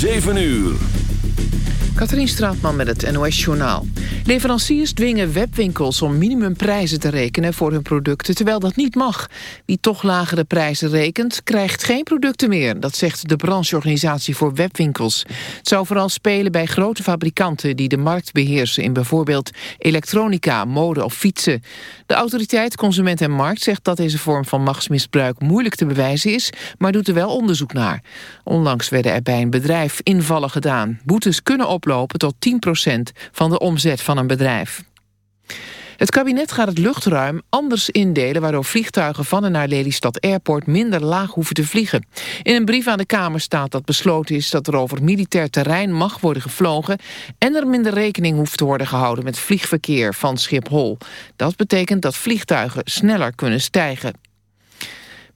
7 uur. Katrien Straatman met het NOS-journaal. Leveranciers dwingen webwinkels om minimumprijzen te rekenen voor hun producten, terwijl dat niet mag. Wie toch lagere prijzen rekent, krijgt geen producten meer. Dat zegt de brancheorganisatie voor webwinkels. Het zou vooral spelen bij grote fabrikanten die de markt beheersen... in bijvoorbeeld elektronica, mode of fietsen. De autoriteit Consument en Markt zegt dat deze vorm van machtsmisbruik moeilijk te bewijzen is... maar doet er wel onderzoek naar. Onlangs werden er bij een bedrijf invallen gedaan. Kunnen oplopen tot 10% van de omzet van een bedrijf. Het kabinet gaat het luchtruim anders indelen... waardoor vliegtuigen van en naar Lelystad Airport minder laag hoeven te vliegen. In een brief aan de Kamer staat dat besloten is... dat er over militair terrein mag worden gevlogen... en er minder rekening hoeft te worden gehouden met vliegverkeer van Schiphol. Dat betekent dat vliegtuigen sneller kunnen stijgen.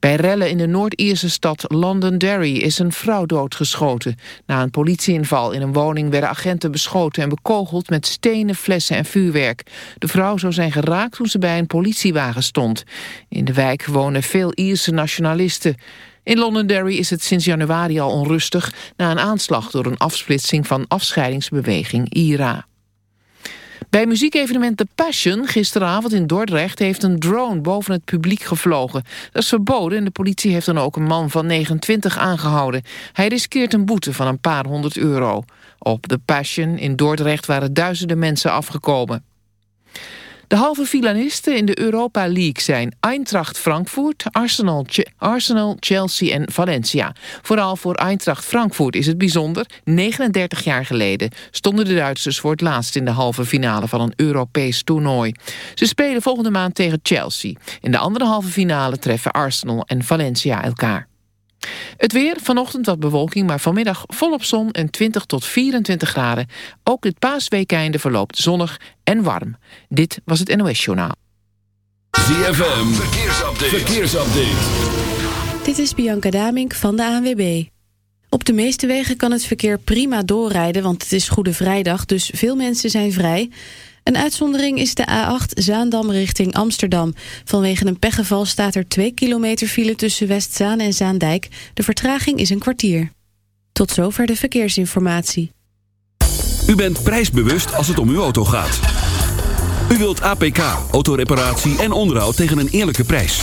Bij rellen in de Noord-Ierse stad Londonderry is een vrouw doodgeschoten. Na een politieinval in een woning werden agenten beschoten en bekogeld met stenen, flessen en vuurwerk. De vrouw zou zijn geraakt toen ze bij een politiewagen stond. In de wijk wonen veel Ierse nationalisten. In Londonderry is het sinds januari al onrustig... na een aanslag door een afsplitsing van afscheidingsbeweging IRA. Bij muziekevenement The Passion gisteravond in Dordrecht... heeft een drone boven het publiek gevlogen. Dat is verboden en de politie heeft dan ook een man van 29 aangehouden. Hij riskeert een boete van een paar honderd euro. Op The Passion in Dordrecht waren duizenden mensen afgekomen. De halve finalisten in de Europa League zijn Eintracht Frankfurt, Arsenal, Chelsea en Valencia. Vooral voor Eintracht Frankfurt is het bijzonder. 39 jaar geleden stonden de Duitsers voor het laatst in de halve finale van een Europees toernooi. Ze spelen volgende maand tegen Chelsea. In de andere halve finale treffen Arsenal en Valencia elkaar. Het weer, vanochtend wat bewolking, maar vanmiddag volop zon en 20 tot 24 graden. Ook het paasweekeinde verloopt zonnig en warm. Dit was het NOS Journaal. ZFM, verkeersupdate. verkeersupdate. Dit is Bianca Damink van de ANWB. Op de meeste wegen kan het verkeer prima doorrijden, want het is Goede Vrijdag, dus veel mensen zijn vrij. Een uitzondering is de A8 Zaandam richting Amsterdam. Vanwege een pechgeval staat er 2 kilometer file tussen Westzaan en Zaandijk. De vertraging is een kwartier. Tot zover de verkeersinformatie. U bent prijsbewust als het om uw auto gaat. U wilt APK, autoreparatie en onderhoud tegen een eerlijke prijs.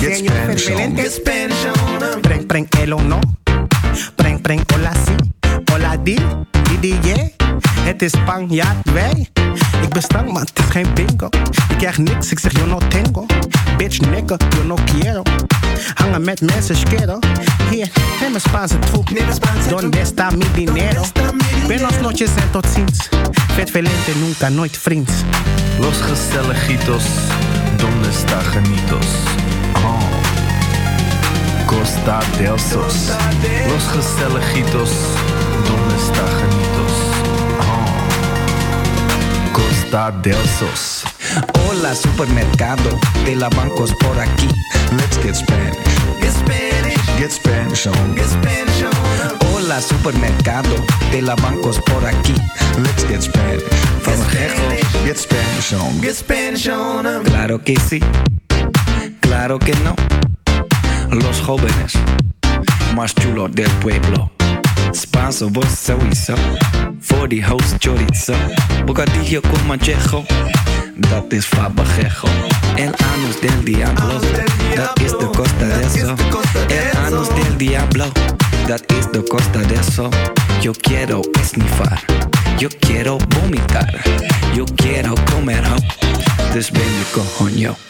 Get Spanish. Get Spanish on. Get Spanish on. Preng, preng, el o no. Preng, preng, hola si. Hola di, di, di. Het is Spanjaard, wij. Ik ben stank, maar het is geen bingo. Ik krijg niks, ik zeg yo no tengo. Bitch, nigga, yo no quiero. Hangen met mensen, schero. Hier, neem een Spaanse troep. Donde está mi dinero? Buenos noches en tot ziens. Vet velente, nunca, nooit vriends. Los gezelligitos, donde está genitos? Oh. Costa del Sos. Los gezelligitos, donde está genitos? Oh. Costa del Sos. Hola supermercado de la bancos por aquí. Let's get Spanish. Get Spanish. Get Spanish on. Get Spanish on. Hola supermercado de la bancos por aquí. Let's get Spanish. Fabajejo. Get Spanish on. Get Spanish on. Claro que sí. Claro que no. Los jóvenes más chulos del pueblo. Spanso, vos sowieso. Voor die host chorizo. Bocadillo con manchejo. Dat is fabajejo. El anus del diablo. Dat is de costa de eso. El anus del diablo. Dat is de costa de eso. Yo quiero esnifar. Yo quiero vomitar. Yo quiero comer. Dus ben je coño.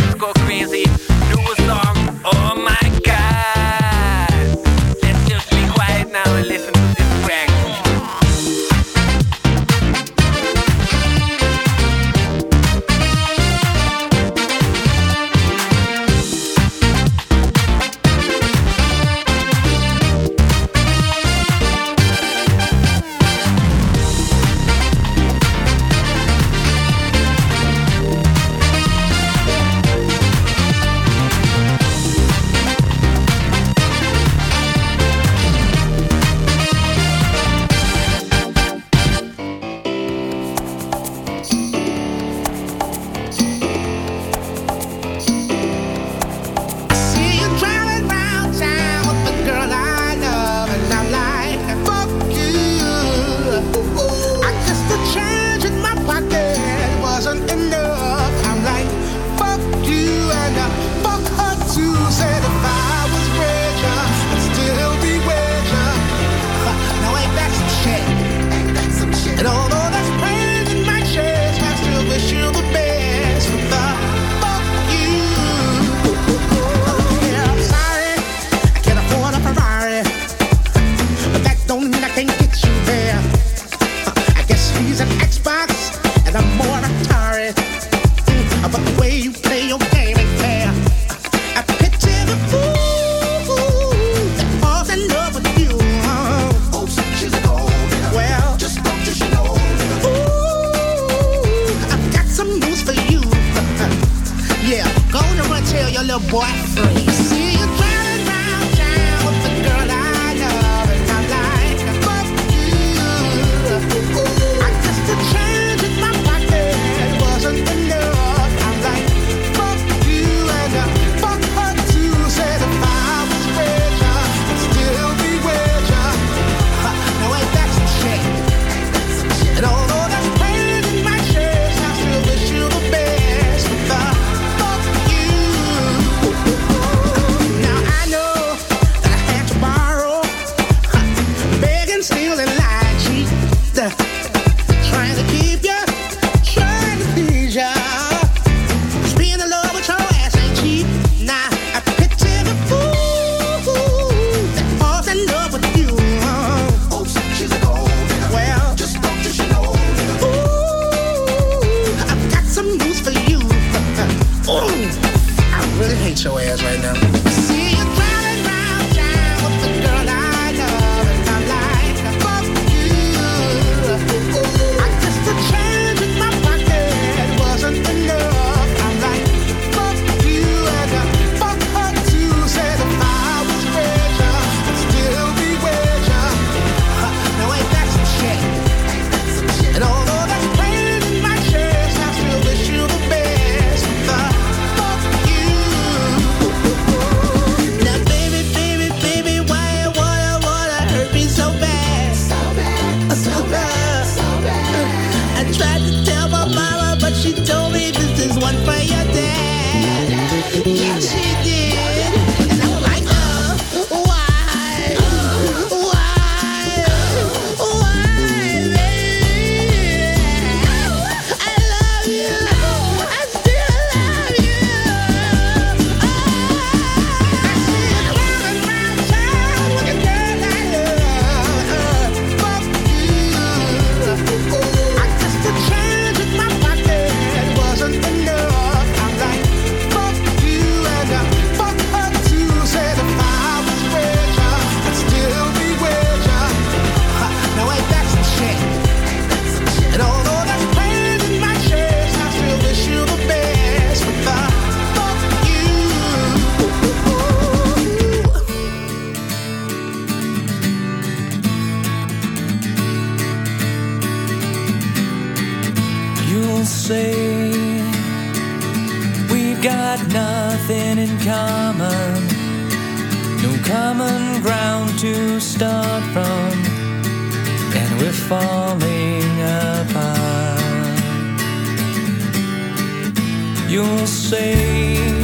Let's go crazy. Do a song. Oh my god. Let's just be quiet now and listen have nothing in common, no common ground to start from, and we're falling apart. You'll say.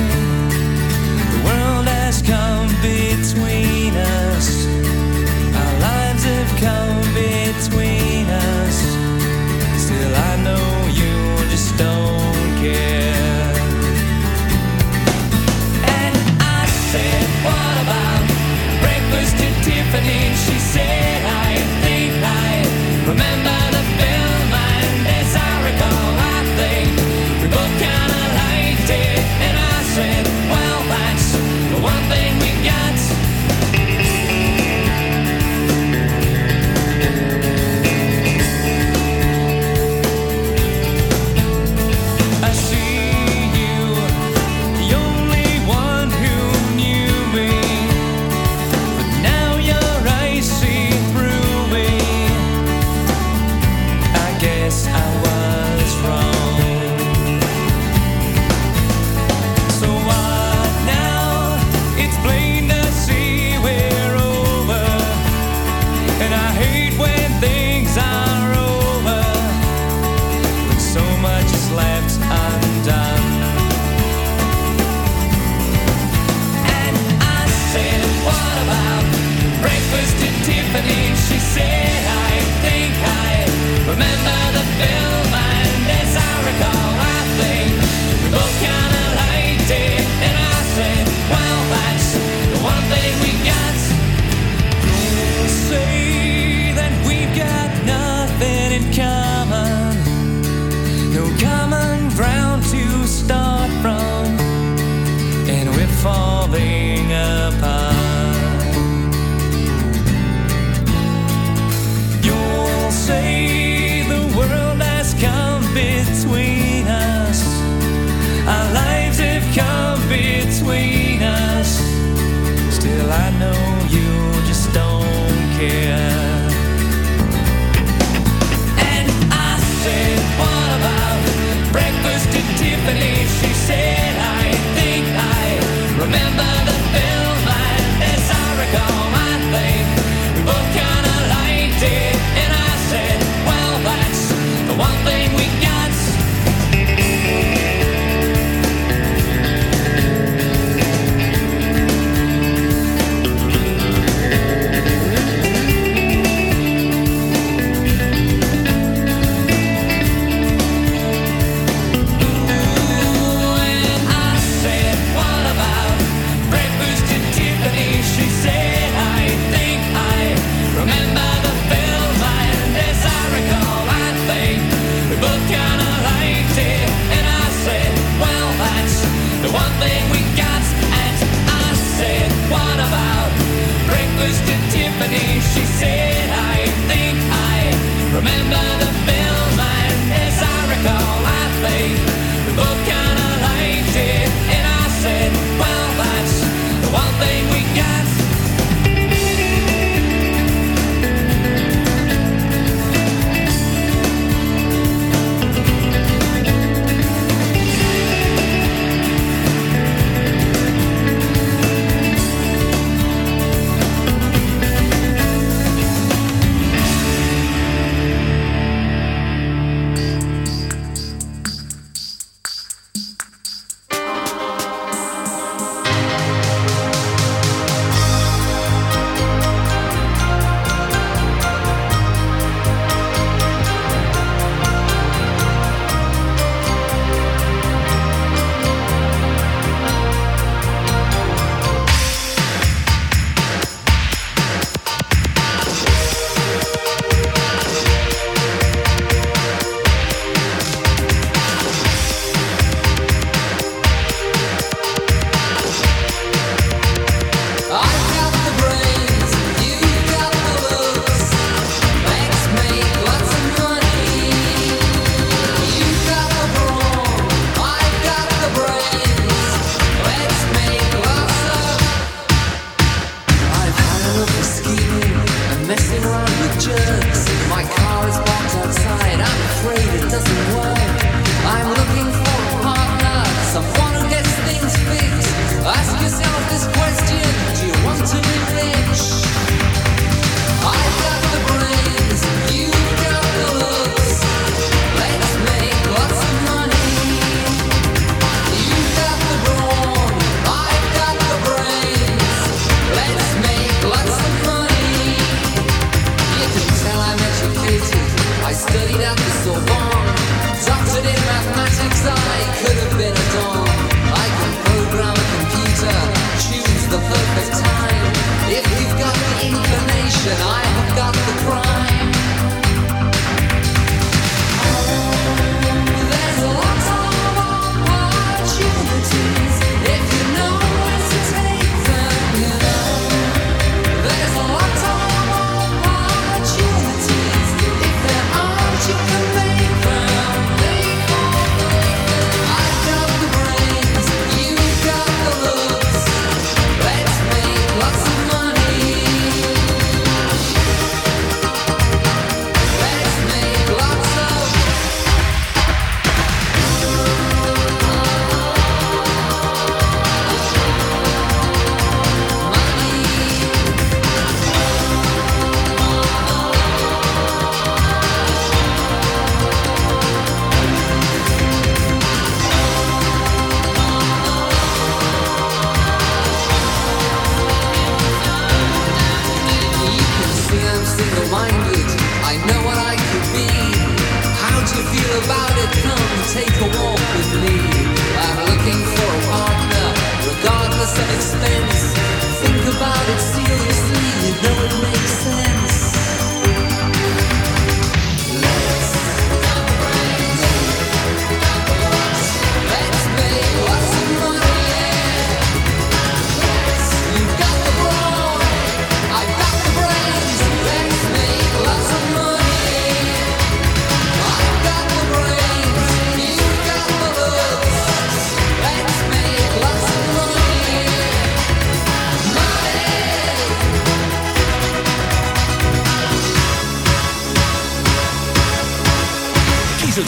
she said.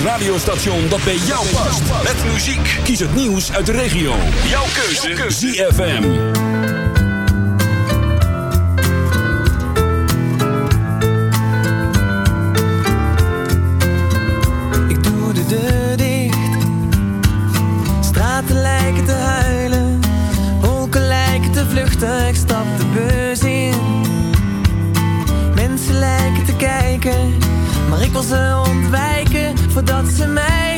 radiostation dat bij jou past. Met muziek. Kies het nieuws uit de regio. Jouw keuze. ZFM. Ik doe de deur dicht. Straten lijken te huilen. Wolken lijken te vluchten. Ik stap de bus in. Mensen lijken te kijken. Maar ik was ze dat ze mij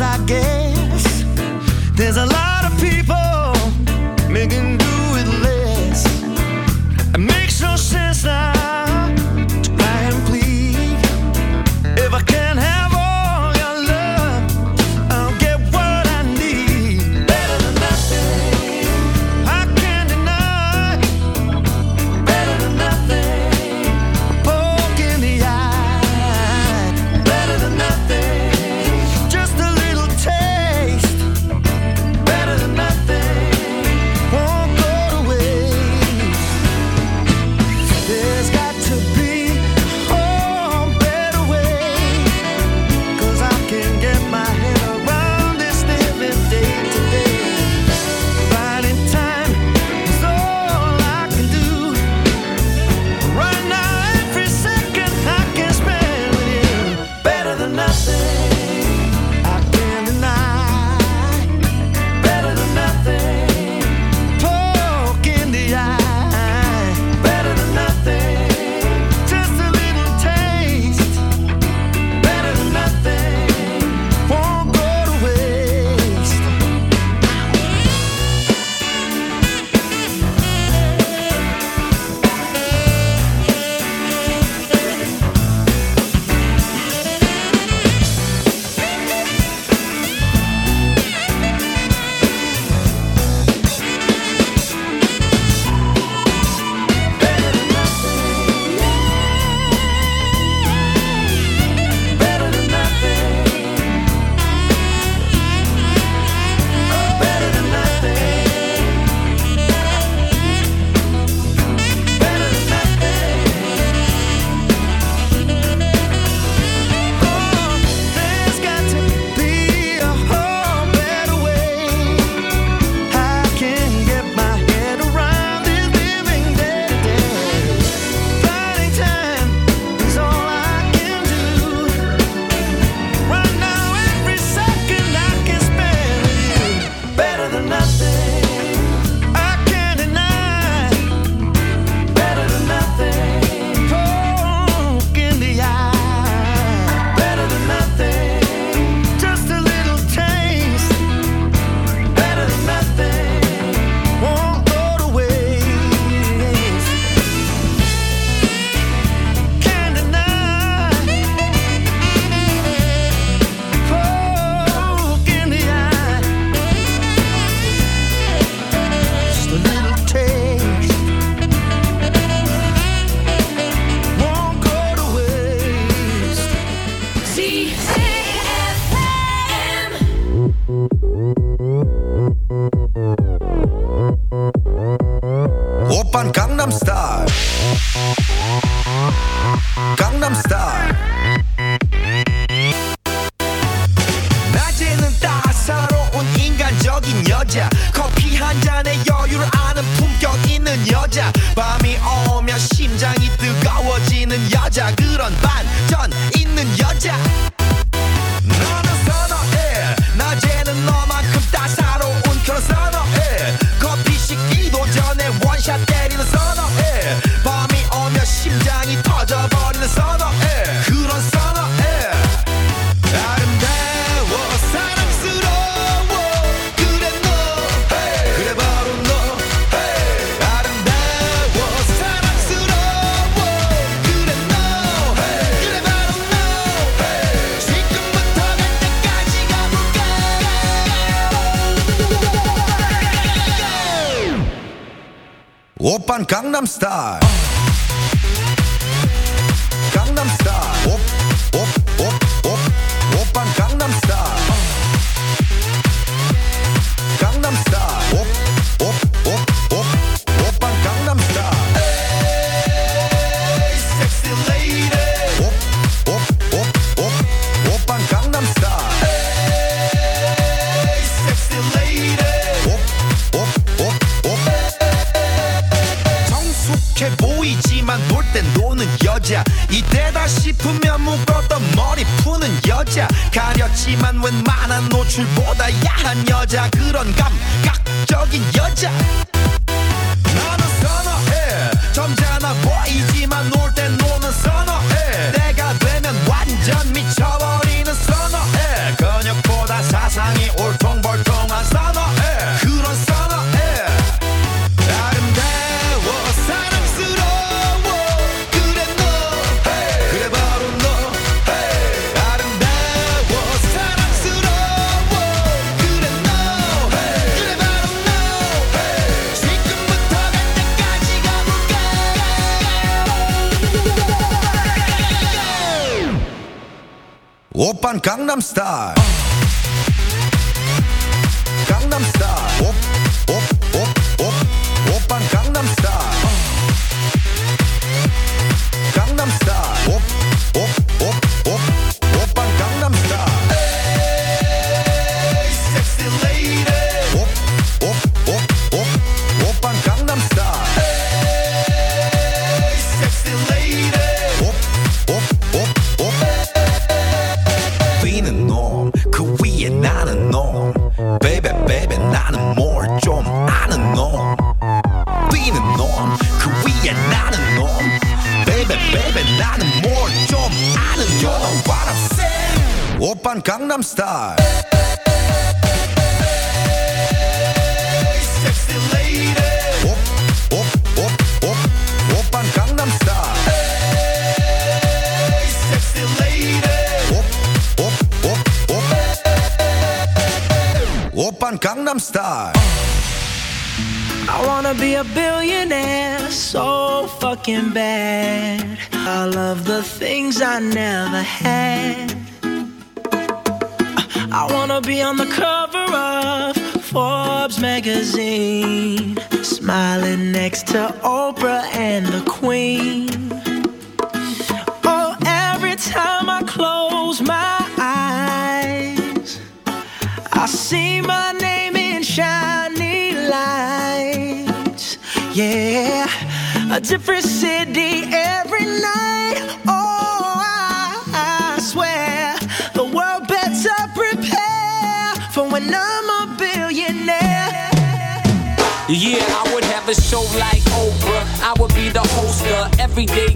I get Gangnam Style. Fucking bad. I love the things I never had. I wanna be on the cover of Forbes magazine, Yeah, I would have a show like Oprah. I would be the host of Everyday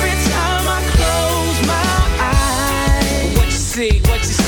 Every time I close my eyes, What you see? What you see,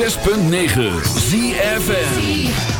106.9 ZFN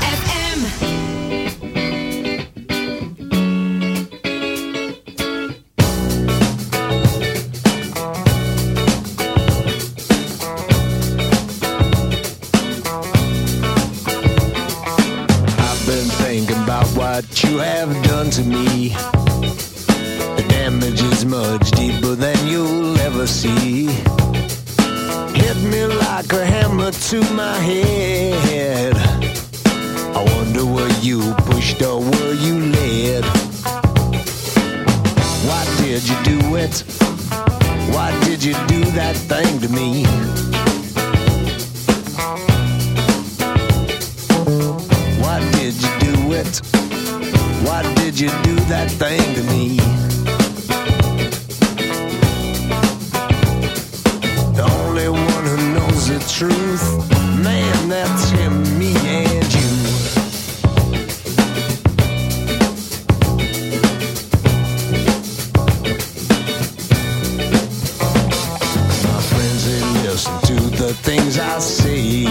the things I see.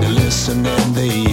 They listen and they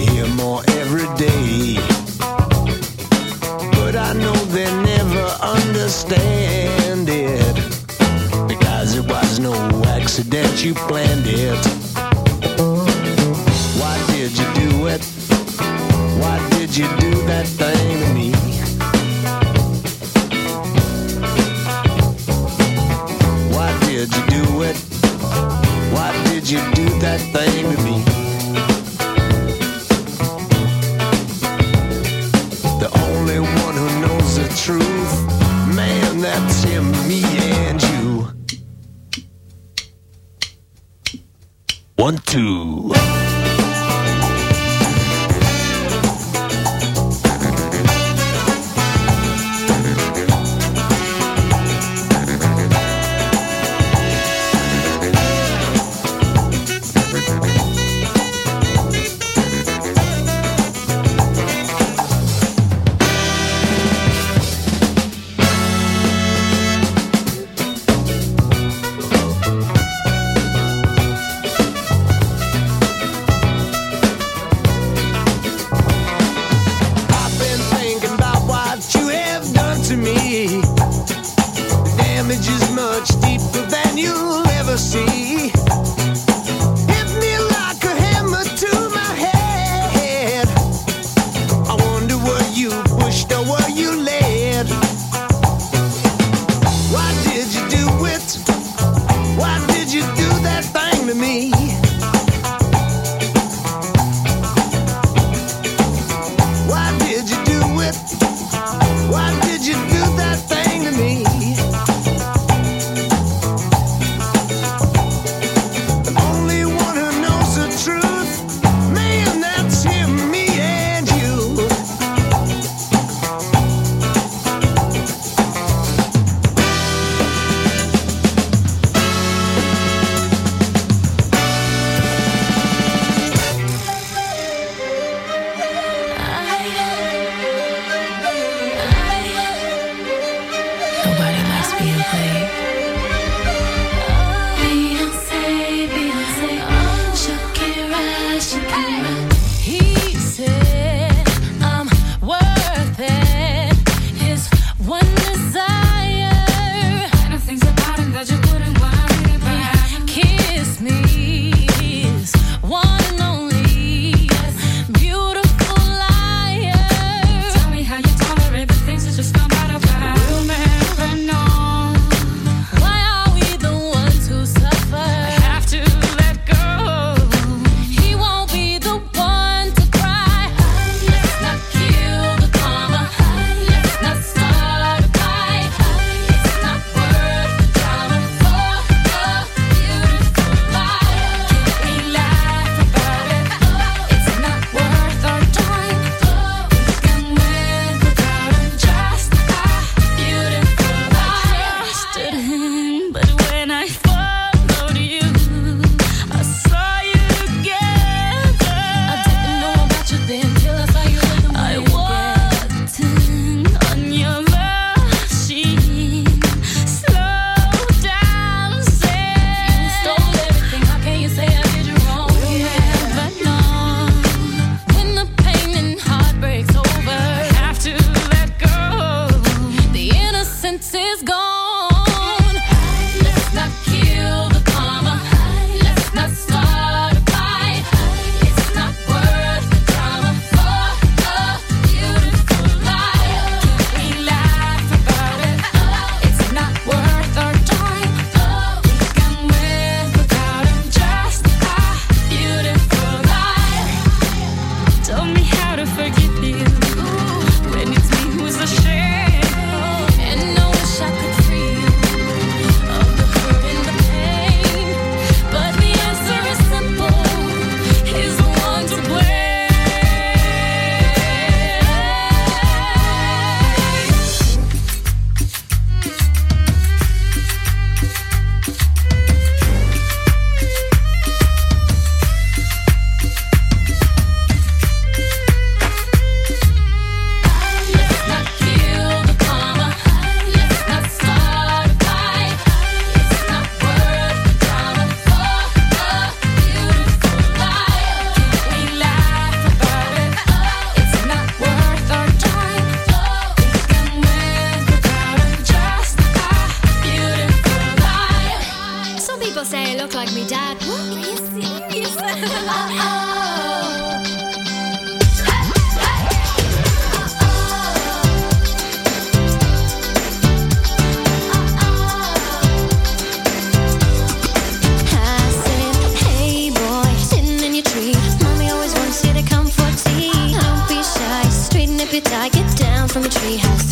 from a treehouse.